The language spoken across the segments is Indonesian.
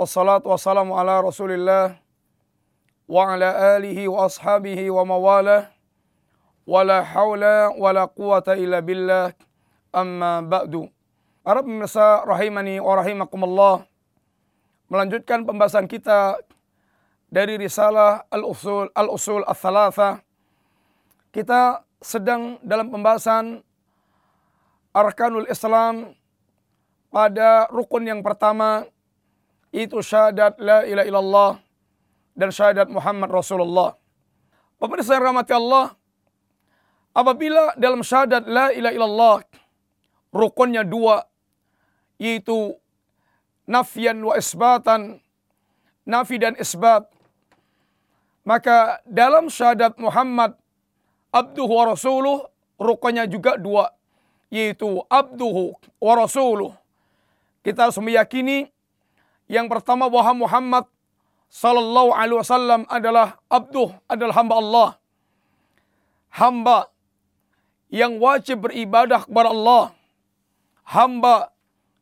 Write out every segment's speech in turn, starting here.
Wassalatu wassalamu ala rasulillah Wa ala alihi wa ashabihi wa mawalah Wa la hawla wa la quwata illa billah. Amma ba'du. Para pemirsa rahimani wa rahimakumullah Melanjutkan pembahasan kita dari risalah Al-Usul Al-Usul Al-Thalatha. Kita sedang dalam pembahasan Arkanul Islam pada rukun yang pertama itu syahadat la ilaha illallah dan syahadat Muhammad Rasulullah. Pemirsa yang rahmati Allah, apabila dalam syahadat la ilaha illallah rukunnya dua yaitu nafian wa isbatan, nafi dan isbat. Maka dalam syahadat Muhammad abduhu wa rasuluh rukunnya juga dua yaitu abduhu wa rasuluh. Kita harus meyakini yang pertama bahwa Muhammad sallallahu alaihi wasallam adalah abduh, adalah hamba Allah. Hamba yang wajib beribadah kepada Allah. Hamba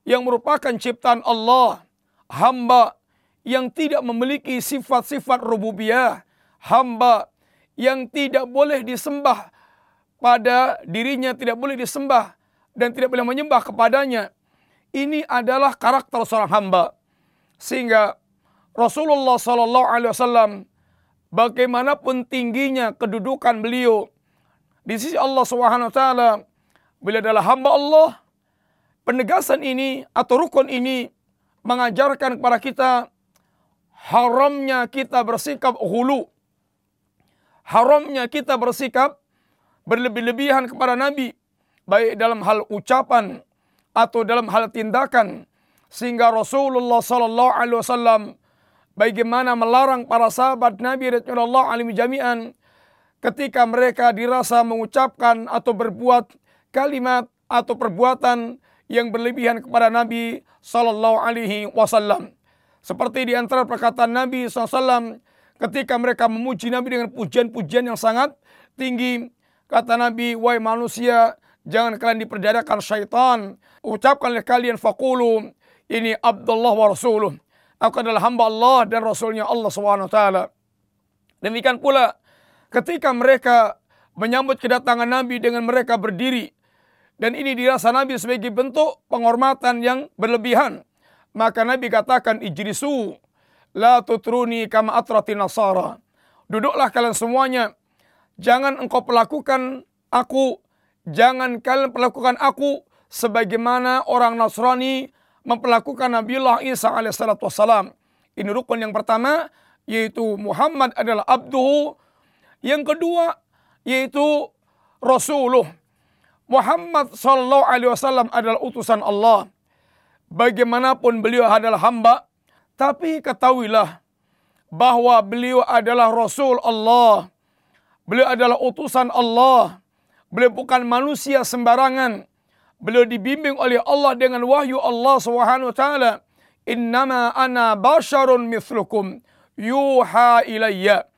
yang merupakan ciptaan Allah. Hamba yang tidak memiliki sifat-sifat rububiyah. Hamba yang tidak boleh disembah pada dirinya, tidak boleh disembah dan tidak boleh menyembah kepadanya. Ini adalah karakter seorang hamba. Sehingga Rasulullah Sallallahu Alaihi Wasallam bagaimanapun tingginya kedudukan beliau di sisi Allah Subhanahu Wa Taala, beliau adalah hamba Allah. Penegasan ini atau rukun ini mengajarkan kepada kita haramnya kita bersikap hulu. Haramnya kita bersikap berlebih-lebihan kepada Nabi. Baik dalam hal ucapan atau dalam hal tindakan sehingga Rasulullah sallallahu alaihi wasallam bagaimana melarang para sahabat Nabi radhiyallahu alaihi jami'an ketika mereka dirasa mengucapkan atau berbuat kalimat atau perbuatan yang berlebihan kepada Nabi sallallahu alaihi wasallam. Seperti di antara perkataan Nabi SAW ketika mereka memuji Nabi dengan pujian-pujian yang sangat tinggi. Kata Nabi, wahai manusia, jangan kalian diperdadakan syaitan. Ucapkanlah kalian fakulu ini Abdullah wa Rasuluh. Aku adalah hamba Allah dan Rasulnya Allah SWT. Demikian pula ketika mereka menyambut kedatangan Nabi dengan mereka berdiri. Dan ini dirasa Nabi sebagai bentuk penghormatan yang berlebihan. Maka Nabi katakan ijrisu la tutruni kama atrati nasara. Duduklah kalian semuanya. Jangan engkau pelakukan aku. Jangan kalian perlakukan aku sebagaimana orang Nasrani memperlakukan Nabiullah Isa alaihissalatu wassalam. Ini rukun yang pertama yaitu Muhammad adalah abduhu. Yang kedua yaitu Rasuluh. Muhammad sallallahu alaihi wasallam adalah utusan Allah. Bagaimanapun beliau adalah hamba, tapi ketahuilah bahwa beliau adalah Rasul Allah. Beliau adalah utusan Allah. Beliau bukan manusia sembarangan. Beliau dibimbing oleh Allah dengan wahyu Allah Subhanahu wa taala. Innama ana basharun mithlukum yuha ilayya.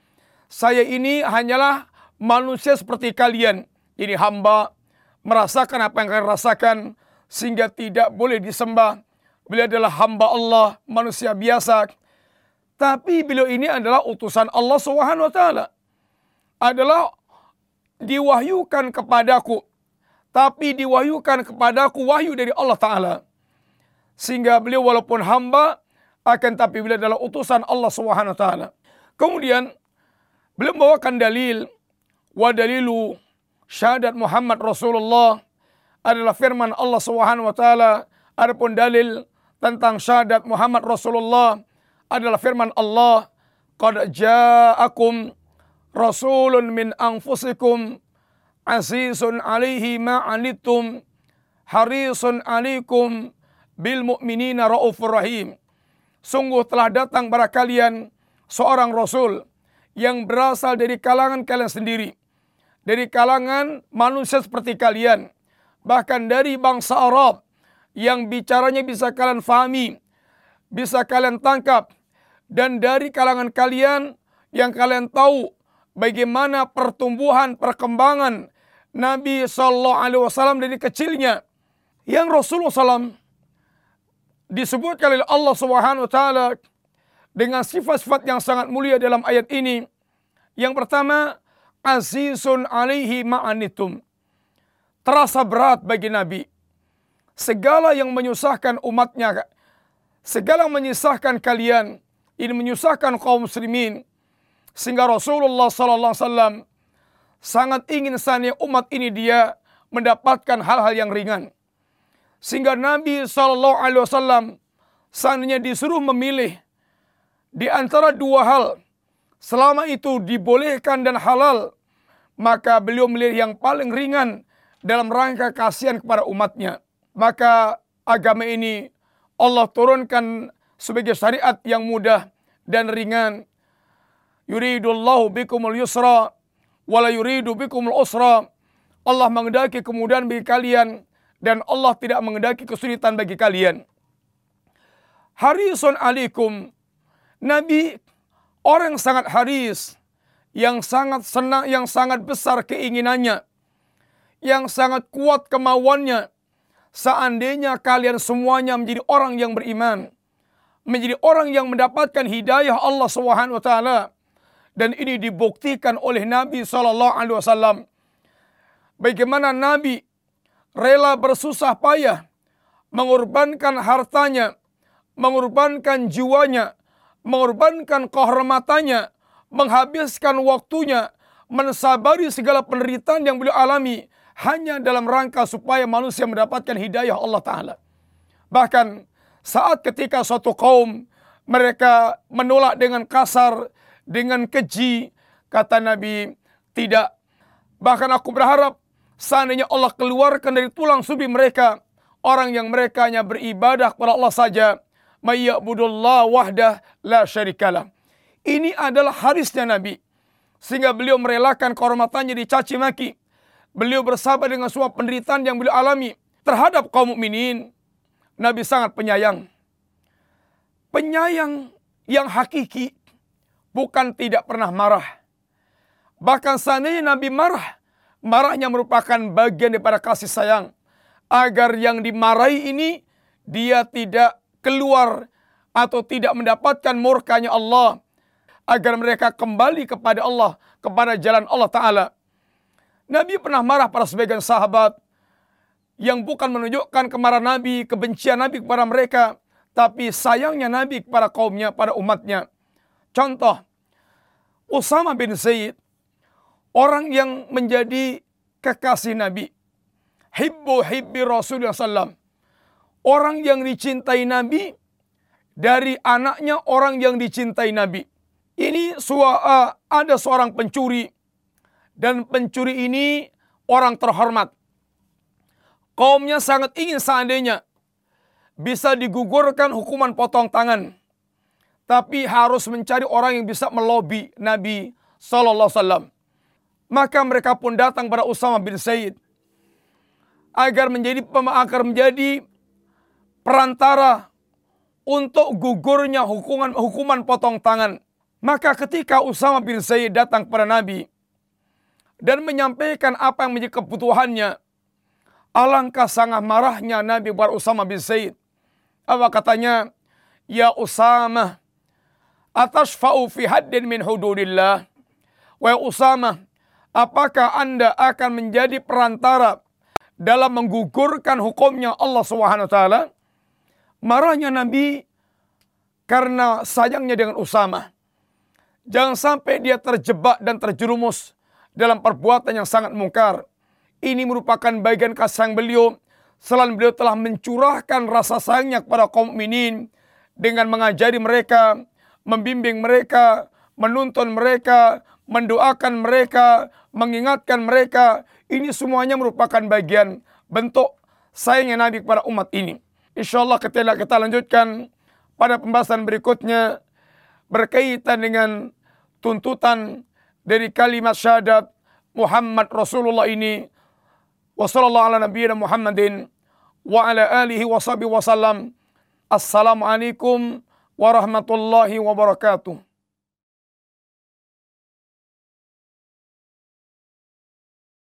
Saya ini hanyalah manusia seperti kalian. Ini hamba merasakan apa yang kalian rasakan sehingga tidak boleh disembah. Beliau adalah hamba Allah, manusia biasa. Tapi beliau ini adalah utusan Allah Subhanahu wa taala. Adalah diwahyukan kepadaku tapi diwahyukan kepadaku wahyu dari Allah Ta'ala. Sehingga beliau walaupun hamba, akan tapi beliau adalah utusan Allah Subhanahu Ta'ala. Kemudian beliau membawakan dalil, wa dalilu syahadat Muhammad Rasulullah adalah firman Allah Subhanahu wa taala. Adapun dalil tentang syahadat Muhammad Rasulullah adalah firman Allah, "Qad ja'akum rasulun min anfusikum azizun alaihi ma anittum harisun alaikum bil mu'minina raufur rahim. sungguh telah datang pada kalian seorang rasul yang berasal dari kalangan kalian sendiri, dari kalangan manusia seperti kalian, bahkan dari bangsa Arab yang bicaranya bisa kalian fahami, bisa kalian tangkap, dan dari kalangan kalian yang kalian tahu bagaimana pertumbuhan perkembangan Nabi Shallallahu Alaihi Wasallam dari kecilnya yang Rasulullah SAW disebutkan oleh Allah Subhanahu Wa Taala dengan sifat-sifat yang sangat mulia dalam ayat ini. Yang pertama, azizun alaihi ma'anitum. Terasa berat bagi Nabi. Segala yang menyusahkan umatnya, segala menyusahkan kalian, ini menyusahkan kaum muslimin. Sehingga Rasulullah Wasallam sangat ingin sani umat ini dia mendapatkan hal-hal yang ringan. Sehingga Nabi Shallallahu Alaihi Wasallam disuruh memilih di antara dua hal, selama itu dibolehkan dan halal, maka beliau memilih yang paling ringan dalam rangka kasihan kepada umatnya. Maka agama ini Allah turunkan sebagai syariat yang mudah dan ringan. Yuridullahu bikumul yusra wala yuridu bikumul usra. Allah mengendaki kemudahan bagi kalian dan Allah tidak mengendaki kesulitan bagi kalian. Harisun alaikum. Nabi orang sangat haris, yang sangat senang, yang sangat besar keinginannya, yang sangat kuat kemauannya. Seandainya kalian semuanya menjadi orang yang beriman, menjadi orang yang mendapatkan hidayah Allah Subhanahu wa taala dan ini dibuktikan oleh Nabi sallallahu alaihi wasallam. Bagaimana Nabi rela bersusah payah, mengorbankan hartanya, mengorbankan jiwanya, mengorbankan kehormatannya, menghabiskan waktunya, mensabari segala penderitaan yang beliau alami hanya dalam rangka supaya manusia mendapatkan hidayah Allah Ta'ala. Bahkan saat ketika suatu kaum mereka menolak dengan kasar, dengan keji, kata Nabi, tidak. Bahkan aku berharap Seandainya Allah keluarkan dari tulang subi mereka orang yang mereka hanya beribadah kepada Allah saja, mayyabudullah wahdah la syarikalah. Ini adalah harisnya Nabi. Sehingga beliau merelakan kehormatannya dicaci maki. Beliau bersabar dengan semua penderitaan yang beliau alami terhadap kaum mukminin. Nabi sangat penyayang. Penyayang yang hakiki bukan tidak pernah marah. Bahkan seandainya Nabi marah, Marahnya merupakan bagian daripada kasih sayang. Agar yang dimarahi ini dia tidak keluar atau tidak mendapatkan murkanya Allah. Agar mereka kembali kepada Allah, kepada jalan Allah Ta'ala. Nabi pernah marah pada sebagian sahabat yang bukan menunjukkan kemarahan Nabi, kebencian Nabi kepada mereka, tapi sayangnya Nabi kepada kaumnya, pada umatnya. Contoh, Usama bin Zaid orang yang menjadi kekasih Nabi. Hibbu hibbi Rasulullah SAW. Orang yang dicintai Nabi dari anaknya orang yang dicintai Nabi. Ini sua, ada seorang pencuri dan pencuri ini orang terhormat. Kaumnya sangat ingin seandainya bisa digugurkan hukuman potong tangan. Tapi harus mencari orang yang bisa melobi Nabi Sallallahu Wasallam. Maka mereka pun datang pada Usama bin Said agar menjadi agar menjadi perantara untuk gugurnya hukuman hukuman potong tangan. Maka ketika Usama bin Said datang kepada Nabi dan menyampaikan apa yang menjadi kebutuhannya, alangkah sangat marahnya Nabi kepada Usama bin Said. Apa katanya? Ya Usama, atashfa'u fi haddin min hududillah. Wa Usama, apakah Anda akan menjadi perantara dalam menggugurkan hukumnya Allah Subhanahu wa taala? Marahnya Nabi karena sayangnya dengan Usama. Jangan sampai dia terjebak dan terjerumus dalam perbuatan yang sangat mungkar. Ini merupakan bagian kasih beliau selain beliau telah mencurahkan rasa sayangnya kepada kaum minin dengan mengajari mereka, membimbing mereka, menuntun mereka, mendoakan mereka, mengingatkan mereka. Ini semuanya merupakan bagian bentuk sayangnya Nabi kepada umat ini. Insya Allah kita, kita lanjutkan pada pembahasan berikutnya berkaitan dengan tuntutan dari kalimat syahadat Muhammad Rasulullah ini wa sallallahu ala nabiyina Muhammadin wa ala alihi wa sahbihi wasallam assalamualaikum warahmatullahi wabarakatuh